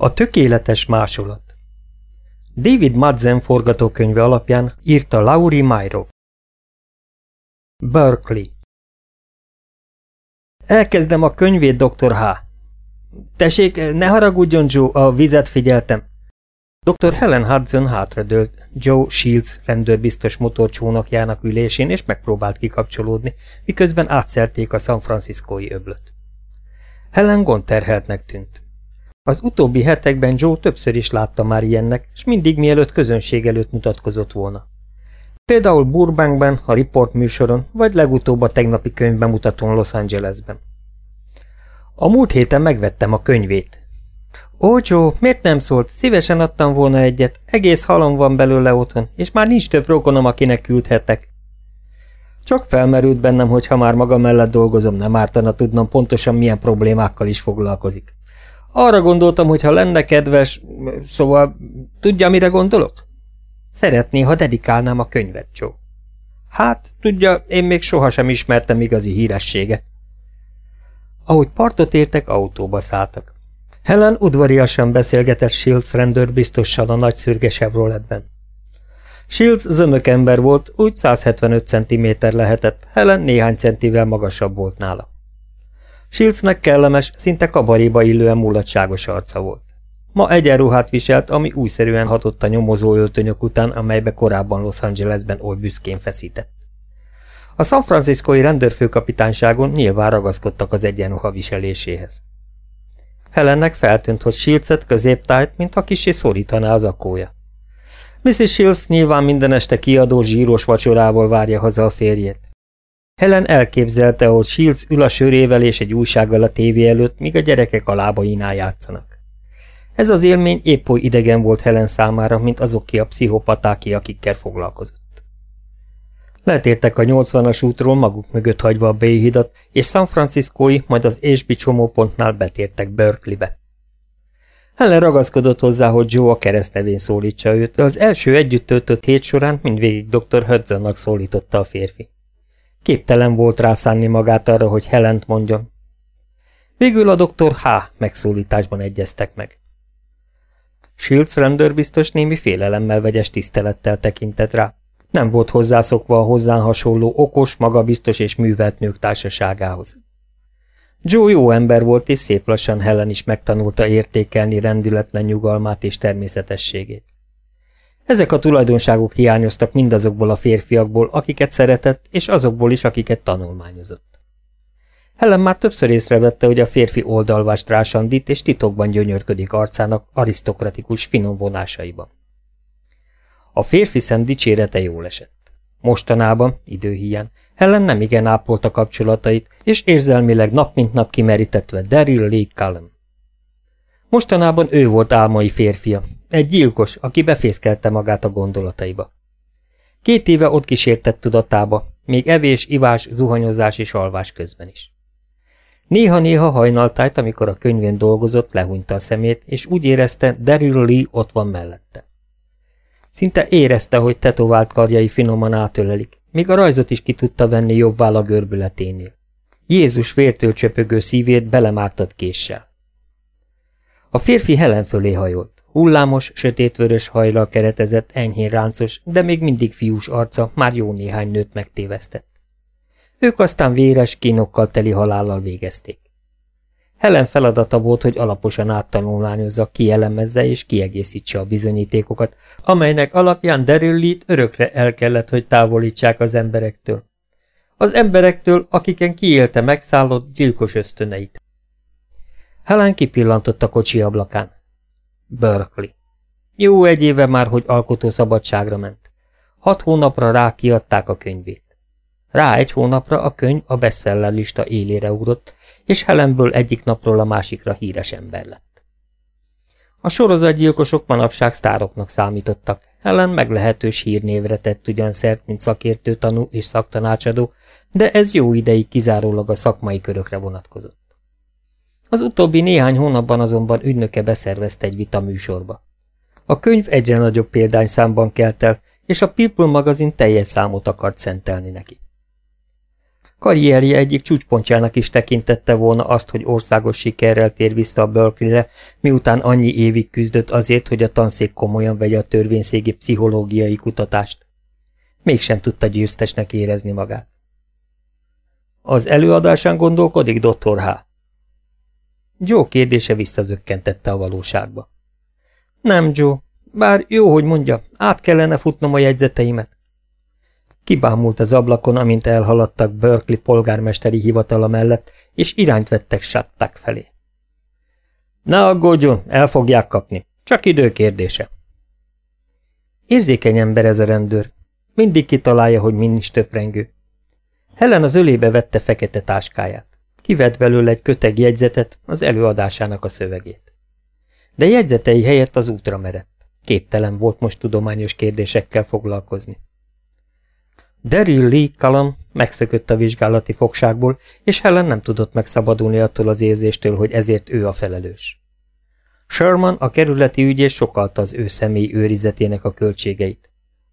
A tökéletes másolat David Madsen forgatókönyve alapján írta Lauri Myrov. Berkeley Elkezdem a könyvét, Dr. H. Tessék, ne haragudjon, Joe, a vizet figyeltem. Dr. Helen Hudson hátradőlt Joe Shields rendőrbiztos motorcsónakjának ülésén, és megpróbált kikapcsolódni, miközben átszelték a San Franciscói öblöt. Helen gondterheltnek tűnt. Az utóbbi hetekben Joe többször is látta már ilyennek, és mindig mielőtt közönség előtt mutatkozott volna. Például Burbankben, a Report műsoron, vagy legutóbb a tegnapi könyvbemutatón Los Angelesben. A múlt héten megvettem a könyvét. Ó, Joe, miért nem szólt? Szívesen adtam volna egyet. Egész halom van belőle otthon, és már nincs több rokonom, akinek küldhetek. Csak felmerült bennem, hogy ha már maga mellett dolgozom, nem ártana tudnom pontosan milyen problémákkal is foglalkozik. Arra gondoltam, hogy ha lenne kedves, szóval tudja, mire gondolok? Szeretné, ha dedikálnám a könyvet, Joe. Hát, tudja, én még sohasem ismertem igazi hírességet. Ahogy partot értek, autóba szálltak. Helen udvariasan beszélgetett Shields rendőrbiztossal a nagy szürge Chevroletben. Shields zömök ember volt, úgy 175 cm lehetett, Helen néhány centivel magasabb volt nála. Shieldsnek kellemes, szinte kabaréba illően mulatságos arca volt. Ma egyenruhát viselt, ami újszerűen hatott a nyomozó öltönyök után, amelybe korábban Los Angelesben oly büszkén feszített. A San Franciscoi rendőrfőkapitányságon nyilván ragaszkodtak az egyenruha viseléséhez. Helennek feltűnt, hogy Shields-et középtájt, mintha kisé szorítaná az akója. Mrs. Shields nyilván minden este kiadó zsíros vacsorával várja haza a férjét. Helen elképzelte, hogy Shields ül a sörével és egy újsággal a tévé előtt, míg a gyerekek a lábainál játszanak. Ez az élmény épp oly idegen volt Helen számára, mint azok ki a pszichopatáki, akikkel foglalkozott. Letértek a 80-as útról maguk mögött hagyva a Bay hidat, és San Franciscói, majd az Ésbi csomópontnál betértek Berkeleybe. Helen ragaszkodott hozzá, hogy Joe a keresztnevén szólítsa őt, de az első együtt töltött hét során mindvégig dr. Hudsonnak szólította a férfi. Képtelen volt rászánni magát arra, hogy Helent mondjon. Végül a doktor H. megszólításban egyeztek meg. Shields rendőrbiztos némi félelemmel vegyes tisztelettel tekintett rá. Nem volt hozzászokva a hozzán hasonló okos, magabiztos és művelt nők társaságához. Joe jó ember volt, és szép lassan Helen is megtanulta értékelni rendületlen nyugalmát és természetességét. Ezek a tulajdonságok hiányoztak mindazokból a férfiakból, akiket szeretett, és azokból is, akiket tanulmányozott. Helen már többször észrevette, hogy a férfi oldalvást rásandít, és titokban gyönyörködik arcának arisztokratikus finom vonásaiban. A férfi szem dicsérete jól esett. Mostanában, időhiány, Helen nem igen ápolta kapcsolatait, és érzelmileg nap mint nap kimerítettve Daryl Lee Callum. Mostanában ő volt álmai férfia, egy gyilkos, aki befészkelte magát a gondolataiba. Két éve ott kísértett tudatába, még evés, ivás, zuhanyozás és alvás közben is. Néha-néha hajnaltájt, amikor a könyvén dolgozott, lehúnyta a szemét, és úgy érezte, Daryl Lee ott van mellette. Szinte érezte, hogy tetovált karjai finoman átölelik, még a rajzot is ki tudta venni jobb a görbületénél. Jézus vértől csöpögő szívét belemártott késsel. A férfi Helen fölé hajolt. Hullámos, sötétvörös hajlal keretezett, enyhén ráncos, de még mindig fiús arca már jó néhány nőt megtévesztett. Ők aztán véres, kínokkal teli halállal végezték. Helen feladata volt, hogy alaposan áttanulmányozza, kielemezze és kiegészítse a bizonyítékokat, amelynek alapján Daryl örökre el kellett, hogy távolítsák az emberektől. Az emberektől, akiken kiélte megszállott gyilkos ösztöneit. Helen kipillantott a kocsi ablakán. Berkeley. Jó egy éve már, hogy alkotó szabadságra ment. Hat hónapra rá kiadták a könyvét. Rá egy hónapra a könyv a bestseller lista élére ugrott, és Helenből egyik napról a másikra híres ember lett. A sorozatgyilkosok manapság sztároknak számítottak, Helen meglehetős hírnévre tett ugyan szert, mint szakértő tanú és szaktanácsadó, de ez jó ideig kizárólag a szakmai körökre vonatkozott. Az utóbbi néhány hónapban azonban ügynöke beszervezte egy vita műsorba. A könyv egyre nagyobb példányszámban kelt el, és a People magazin teljes számot akart szentelni neki. Karrierje egyik csúcspontjának is tekintette volna azt, hogy országos sikerrel tér vissza a Berkeley-re, miután annyi évig küzdött azért, hogy a tanszék komolyan vegye a törvényszégi pszichológiai kutatást. Mégsem tudta győztesnek érezni magát. Az előadásán gondolkodik, Dr. H. Joe kérdése visszazökkentette a valóságba. Nem, Joe, bár jó, hogy mondja, át kellene futnom a jegyzeteimet. Kibámult az ablakon, amint elhaladtak Berkeley polgármesteri hivatala mellett, és irányt vettek Sattak felé. Ne aggódjon, el fogják kapni. Csak idő kérdése. Érzékeny ember ez a rendőr. Mindig kitalálja, hogy min is töprengő. Helen az ölébe vette fekete táskáját. Kivett belőle egy köteg jegyzetet, az előadásának a szövegét. De jegyzetei helyett az útra merett. Képtelen volt most tudományos kérdésekkel foglalkozni. Daryl Lee Kalam megszökött a vizsgálati fogságból, és Helen nem tudott megszabadulni attól az érzéstől, hogy ezért ő a felelős. Sherman, a kerületi ügyész sokalta az ő személy őrizetének a költségeit.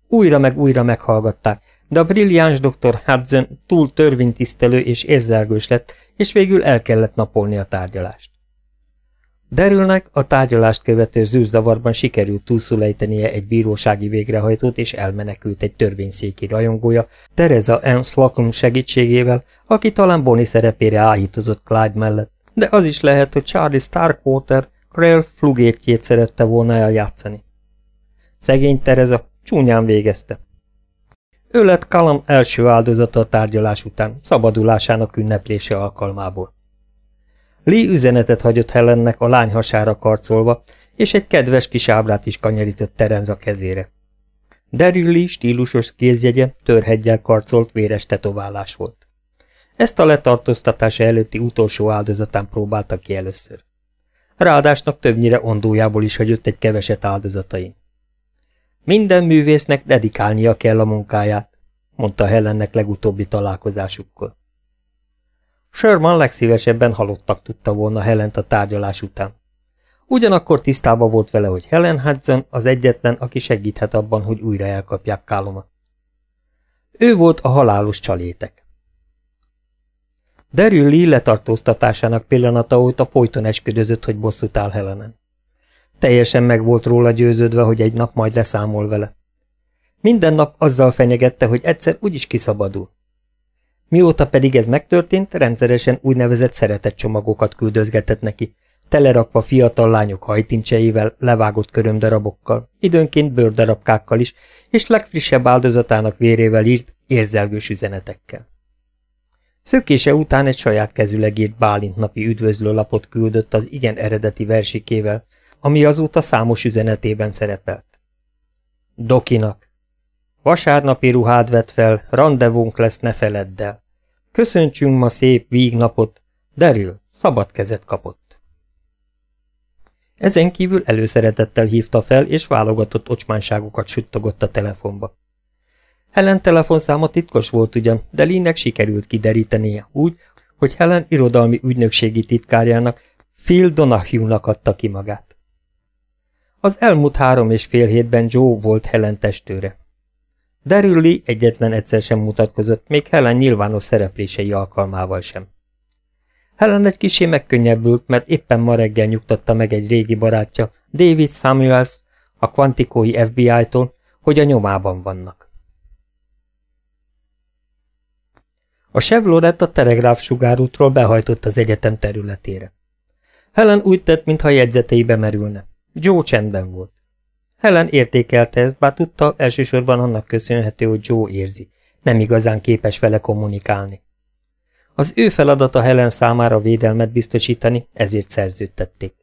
Újra meg újra meghallgatták, de a brilliáns dr. Hudson túl törvénytisztelő és érzelgős lett, és végül el kellett napolni a tárgyalást. Derülnek a tárgyalást követő zűrzavarban sikerült túlszulejtenie egy bírósági végrehajtót és elmenekült egy törvényszéki rajongója, Teresa N. Slocum segítségével, aki talán Bonnie szerepére áhítozott Clyde mellett, de az is lehet, hogy Charlie Starkwater Krell flugétjét szerette volna eljátszani. Szegény Teresa csúnyán végezte. Ő lett Callum első áldozata a tárgyalás után, szabadulásának ünneplése alkalmából. Lee üzenetet hagyott Helennek a lány hasára karcolva, és egy kedves kis ábrát is kanyarított Terenza kezére. Daryl Lee stílusos kézjegye törhegyel karcolt véres tetoválás volt. Ezt a letartóztatása előtti utolsó áldozatán próbálta ki először. Ráadásnak többnyire ondójából is hagyott egy keveset áldozatain. Minden művésznek dedikálnia kell a munkáját, mondta Helennek legutóbbi találkozásukkor. Sherman legszívesebben halottak tudta volna Helent a tárgyalás után. Ugyanakkor tisztában volt vele, hogy Helen Hudson az egyetlen, aki segíthet abban, hogy újra elkapják Kálomat. Ő volt a halálos csalétek. Derül Lee letartóztatásának pillanata óta folyton esküdözött, hogy bosszút áll Helenen. Teljesen meg volt róla győződve, hogy egy nap majd leszámol vele. Minden nap azzal fenyegette, hogy egyszer úgyis kiszabadul. Mióta pedig ez megtörtént, rendszeresen úgynevezett szeretetcsomagokat küldözgetett neki, telerakva fiatal lányok hajtincseivel, levágott körömdarabokkal, időnként bőrdarabkákkal is, és legfrissebb áldozatának vérével írt érzelgős üzenetekkel. Szökése után egy saját kezüleg írt Bálint napi üdvözlőlapot küldött az igen eredeti versikével, ami azóta számos üzenetében szerepelt. Dokinak. Vasárnapi ruhád vett fel, rendezvunk lesz, ne feledd el. Köszöntsünk ma szép vígnapot, Derül szabad kezet kapott. Ezen kívül előszeretettel hívta fel, és válogatott ocsmánságokat süttogott a telefonba. Helen telefonszáma titkos volt ugyan, de Linnek sikerült kiderítenie úgy, hogy Helen irodalmi ügynökségi titkárjának, Phil Donahue-nak adta ki magát. Az elmúlt három és fél hétben Joe volt Helen testőre. Derülli egyetlen egyszer sem mutatkozott, még Helen nyilvános szereplései alkalmával sem. Helen egy kisé megkönnyebbült, mert éppen ma reggel nyugtatta meg egy régi barátja, David Samuels, a kvantikói FBI-tól, hogy a nyomában vannak. A Chevrolet a telegráf sugárútról behajtott az egyetem területére. Helen úgy tett, mintha jegyzeteibe merülne. Joe csendben volt. Helen értékelte ezt, bár tudta, elsősorban annak köszönhető, hogy Joe érzi. Nem igazán képes vele kommunikálni. Az ő feladata Helen számára védelmet biztosítani, ezért szerződtették.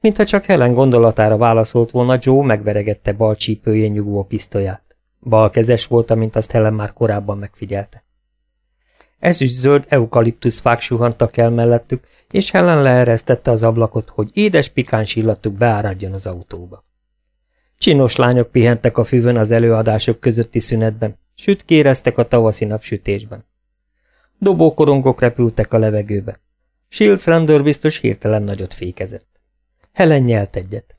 Mintha csak Helen gondolatára válaszolt volna, Joe megveregette bal csípőjén nyugvó pisztolyát. Balkezes volt, amint azt Helen már korábban megfigyelte. Ezüst-zöld eukaliptuszfák suhantak el mellettük, és Helen leeresztette az ablakot, hogy édes pikáns illatuk beáradjon az autóba. Csinos lányok pihentek a füvön az előadások közötti szünetben, süt kéreztek a tavaszi napsütésben. Dobókorongok repültek a levegőbe. Shields rendőr biztos hirtelen nagyot fékezett. Helen nyelt egyet.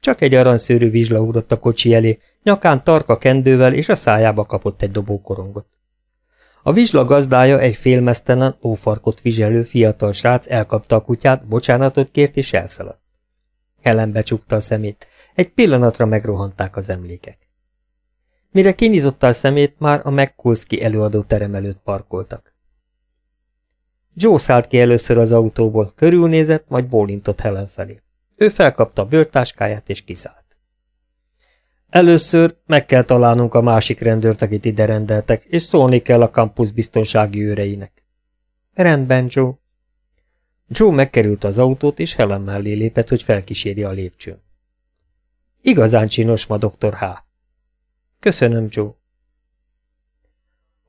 Csak egy aranyszőrű vizsla ugrott a kocsi elé, nyakán tarka kendővel és a szájába kapott egy dobókorongot. A vizsla gazdája egy félmeztelen, ófarkot viselő fiatal srác elkapta a kutyát, bocsánatot kért és elszaladt. Helen becsukta a szemét. Egy pillanatra megrohanták az emlékek. Mire kinyitotta a szemét, már a McCulski előadó terem előtt parkoltak. Joe szállt ki először az autóból, körülnézett, majd bólintott Helen felé. Ő felkapta a bőrtáskáját és kiszállt. Először meg kell találnunk a másik rendőrt, akit ide rendeltek, és szólni kell a kampusz biztonsági őreinek. Rendben, Joe. Joe megkerült az autót, és Helen mellé lépett, hogy felkísérje a lépcsőn. Igazán csinos ma, doktor H. Köszönöm, Joe.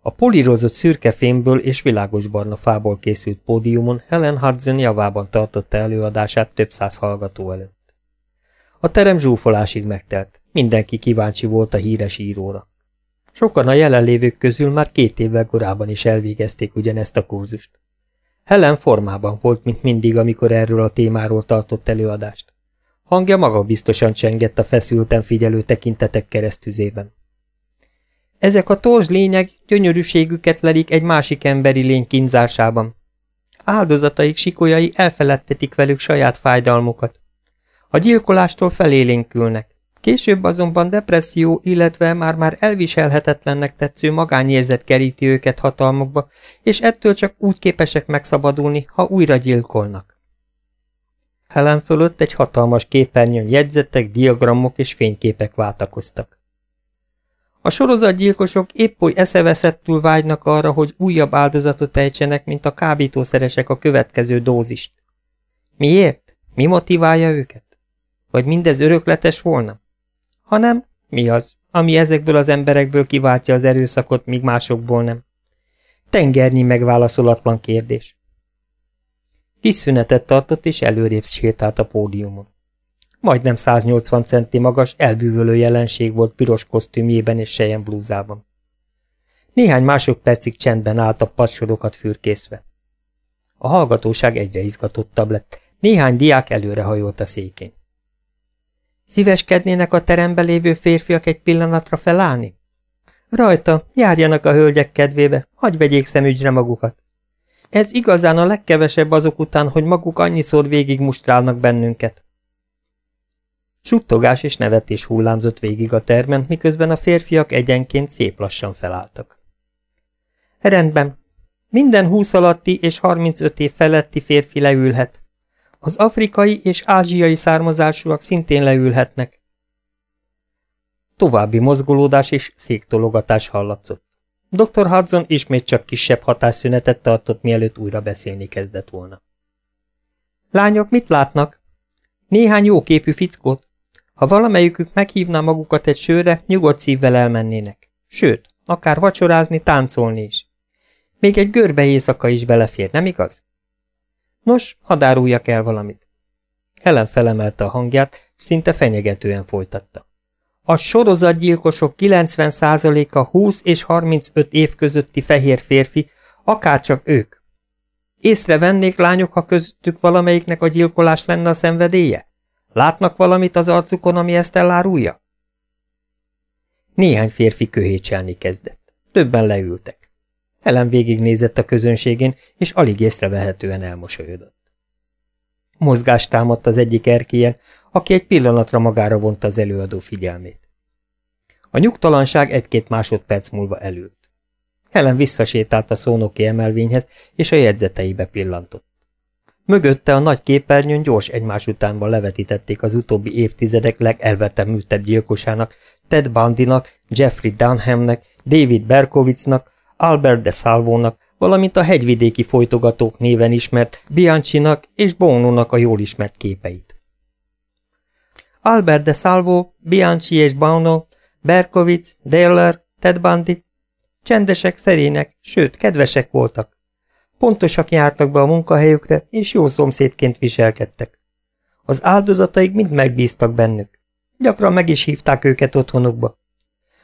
A polírozott szürke fémből és világos barna fából készült pódiumon Helen Hudson javában tartotta előadását több száz hallgató előtt. A terem zsúfolásig megtelt, mindenki kíváncsi volt a híres íróra. Sokan a jelenlévők közül már két évvel korábban is elvégezték ugyanezt a kurzust. Helen formában volt, mint mindig, amikor erről a témáról tartott előadást. Hangja maga biztosan csengett a feszülten figyelő tekintetek keresztüzében. Ezek a torzs lények gyönyörűségüket lelik egy másik emberi lény kínzásában. Áldozataik sikolyai elfeledtetik velük saját fájdalmukat. A gyilkolástól felélénkülnek. Később azonban depresszió, illetve már-már elviselhetetlennek tetsző magányérzet keríti őket hatalmukba, és ettől csak úgy képesek megszabadulni, ha újra gyilkolnak. Helen fölött egy hatalmas képernyőn jegyzetek, diagramok és fényképek váltakoztak. A sorozatgyilkosok épp oly eszeveszettül vágynak arra, hogy újabb áldozatot ejtsenek, mint a kábítószeresek a következő dózist. Miért? Mi motiválja őket? Vagy mindez örökletes volna? Hanem mi az, ami ezekből az emberekből kiváltja az erőszakot, míg másokból nem? Tengernyi megválaszolatlan kérdés. Kis szünetet tartott, és előrébb sétált a pódiumon. Majdnem 180 centi magas, elbűvölő jelenség volt piros kosztümjében és sejen blúzában. Néhány másodpercig csendben állt a padsorokat fürkészve. A hallgatóság egyre izgatottabb lett, néhány diák előrehajolt a székén. Szíveskednének a terembe lévő férfiak egy pillanatra felállni? Rajta, járjanak a hölgyek kedvébe, hagy vegyék szemügyre magukat. Ez igazán a legkevesebb azok után, hogy maguk annyiszor végigmustrálnak bennünket. Suttogás és nevetés hullámzott végig a termen, miközben a férfiak egyenként szép lassan felálltak. Rendben. Minden húsz alatti és 35 év feletti férfi leülhet. Az afrikai és ázsiai származásúak szintén leülhetnek. További mozgolódás és széktologatás hallatszott. Dr. Hudson ismét csak kisebb hatásszünetet tartott, mielőtt újra beszélni kezdett volna. Lányok, mit látnak? Néhány jóképű fickót. Ha valamelyikük meghívná magukat egy sőre, nyugodt szívvel elmennének. Sőt, akár vacsorázni, táncolni is. Még egy görbe éjszaka is belefér, nem igaz? Nos, hadd áruljak el valamit. Helen felemelte a hangját, szinte fenyegetően folytatta. A sorozatgyilkosok 90%-a 20 és 35 év közötti fehér férfi, akárcsak ők. Észrevennék lányok, ha közöttük valamelyiknek a gyilkolás lenne a szenvedélye? Látnak valamit az arcukon, ami ezt elárulja? Néhány férfi köhécselni kezdett. Többen leültek. Helen végignézett a közönségén, és alig észrevehetően elmosolyodott. Mozgást támadt az egyik erkélyen, aki egy pillanatra magára vonta az előadó figyelmét. A nyugtalanság egy-két másodperc múlva elült. Helen visszasétált a szónoki emelvényhez, és a jegyzeteibe pillantott. Mögötte a nagy képernyőn gyors egymás utánban levetítették az utóbbi évtizedek legelvetemültebb gyilkosának, Ted Bundynak, Jeffrey Dunhamnek, David Berkowitznak, Albert de Salvónak, valamint a hegyvidéki folytogatók néven ismert Biancsinak és Bónónak a jól ismert képeit. Albert de Salvo, Bianchi és Bono, Berkowitz, Dahler, Ted Bundy csendesek, szerények, sőt, kedvesek voltak. Pontosak jártak be a munkahelyükre, és jó szomszédként viselkedtek. Az áldozataik mind megbíztak bennük. Gyakran meg is hívták őket otthonukba.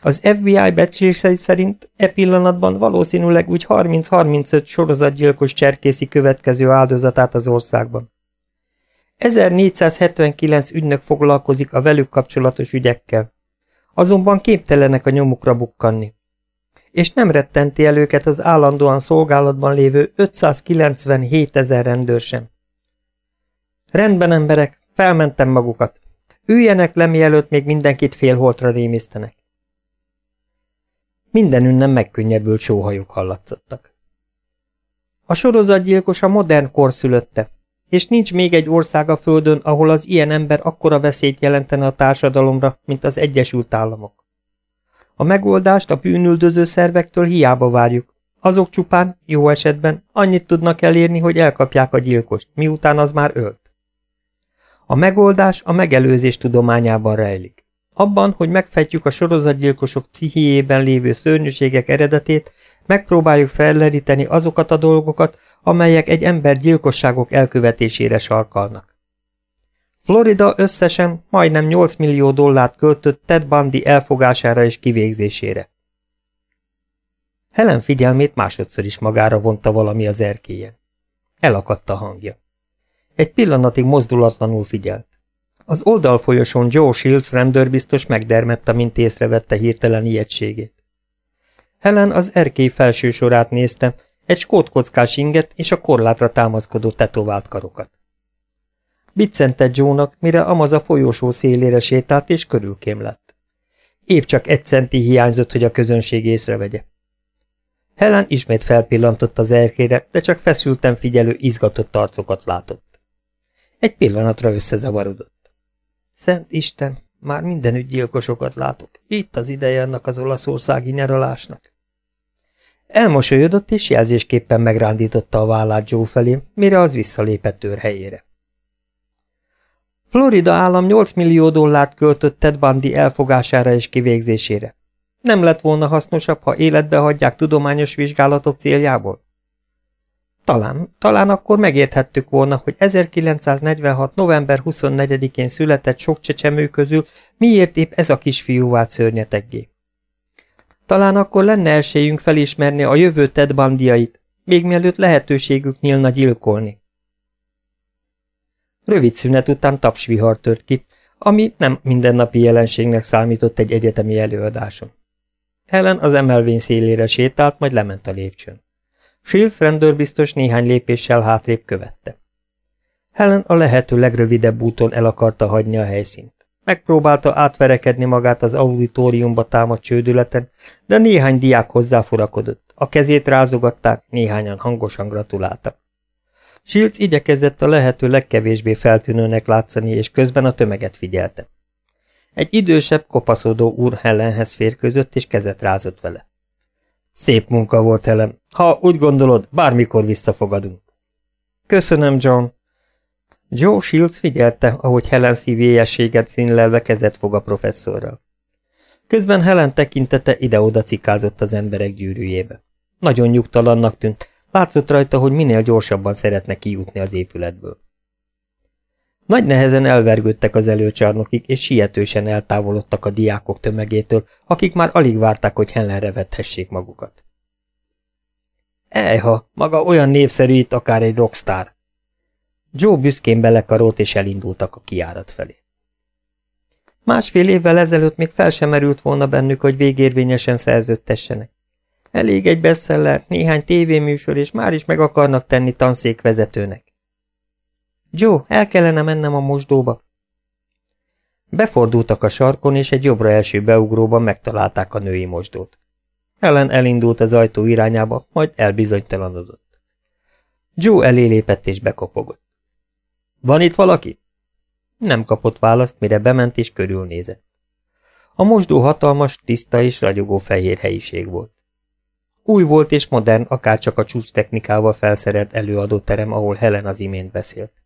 Az FBI becslései szerint e pillanatban valószínűleg úgy 30-35 sorozatgyilkos cserkészi következő áldozatát az országban. 1479 ügynök foglalkozik a velük kapcsolatos ügyekkel, azonban képtelenek a nyomukra bukkanni. és nem rettenti el őket az állandóan szolgálatban lévő 597 ezer rendőr sem. Rendben, emberek, felmentem magukat. Üljenek le, mielőtt még mindenkit félholtra rémisztenek. Mindenünnen megkönnyebbült sóhajok hallatszottak. A sorozatgyilkos a modern kor szülötte, és nincs még egy ország a földön, ahol az ilyen ember akkora veszélyt jelentene a társadalomra, mint az Egyesült Államok. A megoldást a bűnüldöző szervektől hiába várjuk. Azok csupán, jó esetben, annyit tudnak elérni, hogy elkapják a gyilkost, miután az már ölt. A megoldás a megelőzés tudományában rejlik. Abban, hogy megfejtjük a sorozatgyilkosok pszichéjében lévő szörnyűségek eredetét, megpróbáljuk felleríteni azokat a dolgokat, amelyek egy ember gyilkosságok elkövetésére sarkalnak. Florida összesen majdnem 8 millió dollárt költött Ted Bundy elfogására és kivégzésére. Helen figyelmét másodszor is magára vonta valami az erkélyen. Elakadt a hangja. Egy pillanatig mozdulatlanul figyelt. Az oldalfolyosón Joe Shields rendőrbiztos megdermette, mint észrevette hirtelen ijegységét. Helen az erkély felső sorát nézte, egy skótkockás inget és a korlátra támaszkodó tetovált karokat. Biccente Joe-nak, mire Amaz a folyósó szélére sétált és körülkém lett. Épp csak egy centi hiányzott, hogy a közönség észrevegye. Helen ismét felpillantott az erkére, de csak feszülten figyelő, izgatott arcokat látott. Egy pillanatra összezavarodott. Szent Isten, már mindenütt gyilkosokat látok. Itt az ideje annak az olaszországi nyaralásnak. Elmosolyodott és jelzésképpen megrándította a vállát Joe felé, mire az visszalépett helyére. Florida állam 8 millió dollárt költött Ted Bundy elfogására és kivégzésére. Nem lett volna hasznosabb, ha életbe hagyják tudományos vizsgálatok céljából? Talán, talán akkor megérthettük volna, hogy 1946. november 24-én született sok csecsemő közül miért épp ez a kisfiú vált szörnyeteggé. Talán akkor lenne esélyünk felismerni a jövő Ted bandiait, még mielőtt lehetőségük nyílna gyilkolni. Rövid szünet után tapsvihar tört ki, ami nem mindennapi jelenségnek számított egy egyetemi előadáson. Helen az emelvény szélére sétált, majd lement a lépcsőn. Shields rendőrbiztos néhány lépéssel hátrébb követte. Helen a lehető legrövidebb úton el akarta hagyni a helyszínt. Megpróbálta átverekedni magát az auditoriumba támadt csődületen, de néhány diák hozzáforakodott. A kezét rázogatták, néhányan hangosan gratuláltak. Shields igyekezett a lehető legkevésbé feltűnőnek látszani, és közben a tömeget figyelte. Egy idősebb, kopaszodó úr Helenhez férközött, és kezet rázott vele. Szép munka volt, Helen. Ha úgy gondolod, bármikor visszafogadunk. Köszönöm, John, Joe Shields figyelte, ahogy Helen szívélyességet színlelve kezet fog a professzorral. Közben Helen tekintete ide-oda cikázott az emberek gyűrűjébe. Nagyon nyugtalannak tűnt, látszott rajta, hogy minél gyorsabban szeretne kijutni az épületből. Nagy nehezen elvergődtek az előcsarnokig, és sietősen eltávolodtak a diákok tömegétől, akik már alig várták, hogy Helenre vethessék magukat. Ejha, maga olyan népszerű itt akár egy rockstar, Joe büszkén belekarolt, és elindultak a kiárat felé. Másfél évvel ezelőtt még fel sem merült volna bennük, hogy végérvényesen szerződtessenek. Elég egy bestseller, néhány tévéműsor, és már is meg akarnak tenni tanszékvezetőnek. Joe, el kellene mennem a mosdóba. Befordultak a sarkon, és egy jobbra első beugróban megtalálták a női mosdót. Ellen elindult az ajtó irányába, majd elbizonytalanodott. Joe elé lépett és bekopogott. Van itt valaki? Nem kapott választ, mire bement és körülnézett. A mosdó hatalmas, tiszta és ragyogó fehér helyiség volt. Új volt és modern, akárcsak a csúcs technikával felszerelt előadóterem, ahol Helen az imént beszélt.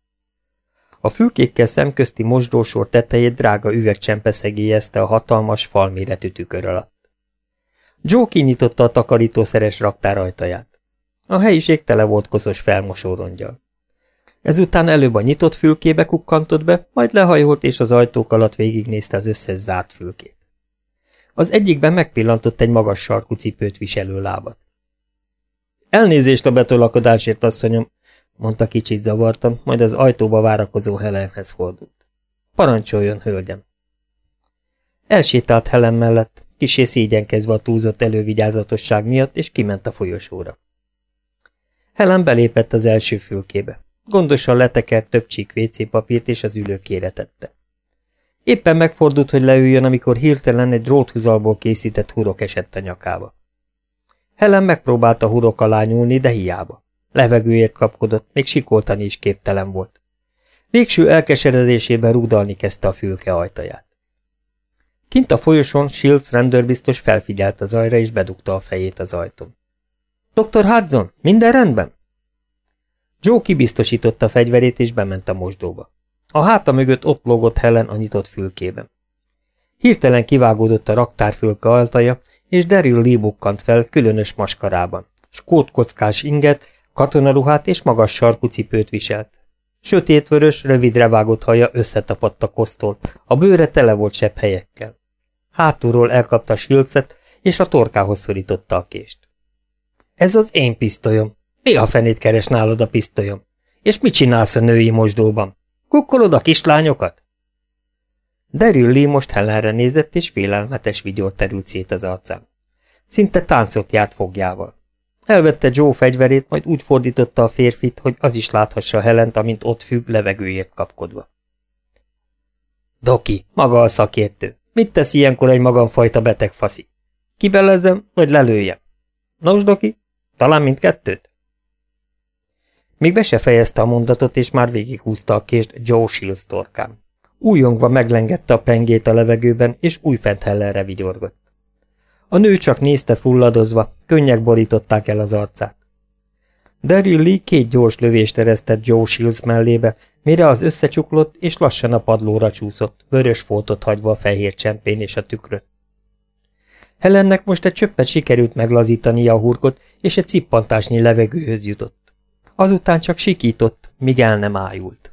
A fülkékkel szemközti mosdósor tetejét drága üvegcsempe szegélyezte a hatalmas falméretű tükör alatt. Joe kinyitotta a takarítószeres raktár ajtaját. A helyiség tele volt koszos felmosórongyal. Ezután előbb a nyitott fülkébe kukkantott be, majd lehajolt és az ajtók alatt végignézte az összes zárt fülkét. Az egyikben megpillantott egy magas sarkú cipőt viselő lábat. Elnézést a betolakodásért, asszonyom, mondta kicsit zavartan, majd az ajtóba várakozó Helenhez fordult. Parancsoljon, hölgyem! Elsétált Helen mellett, kisé szégyenkezve a túlzott elővigyázatosság miatt, és kiment a folyosóra. Helen belépett az első fülkébe. Gondosan letekert több csík papírt, és az ülőkére tette. Éppen megfordult, hogy leüljön, amikor hirtelen egy dróthuzalból készített hurok esett a nyakába. Helen megpróbálta hurok alá nyúlni, de hiába. Levegőért kapkodott, még sikoltani is képtelen volt. Végső elkeseredésében rúdalni kezdte a fülke ajtaját. Kint a folyosón Shields rendőrbiztos felfigyelt az ajra, és bedugta a fejét az ajtón. Dr. Hudson, minden rendben? Joe kibiztosította a fegyverét, és bement a mosdóba. A háta mögött ott lógott Helen a nyitott fülkében. Hirtelen kivágódott a raktárfülke altaja, és Daryl Lee bukkant fel különös maskarában. Skótkockás inget, katonaruhát és magas sarkú cipőt viselt. Sötétvörös, rövidre vágott haja összetapadt a kosztól, a bőre tele volt sebb helyekkel. Hátulról elkapta silcet, és a torkához szorította a kést. Ez az én pisztolyom. Mi a fenét keres nálad a pisztolyom? És mit csinálsz a női mosdóban? Kukkolod a kislányokat? Derül Lee most Helenre nézett, és félelmetes vigyor terült szét az arcán. Szinte táncot járt fogjával. Elvette Joe fegyverét, majd úgy fordította a férfit, hogy az is láthassa Helent, amint ott függ, levegőért kapkodva. Doki, maga a szakértő. Mit tesz ilyenkor egy magamfajta beteg faszi? Kibelezem, vagy lelőjem? Nos, Doki, talán mindkettőt? Még be se fejezte a mondatot, és már végighúzta a kést Joe Shields torkán. Újongva meglengette a pengét a levegőben, és újfent hellerre vigyorgott. A nő csak nézte fulladozva, könnyek borították el az arcát. Daryl Lee két gyors lövést eresztett Joe Shields mellébe, mire az összecsuklott, és lassan a padlóra csúszott, vörös foltot hagyva a fehér csempén és a tükröt. Helennek most egy csöppet sikerült meglazítania a hurkot, és egy cippantásnyi levegőhöz jutott. Azután csak sikított, míg el nem ájult.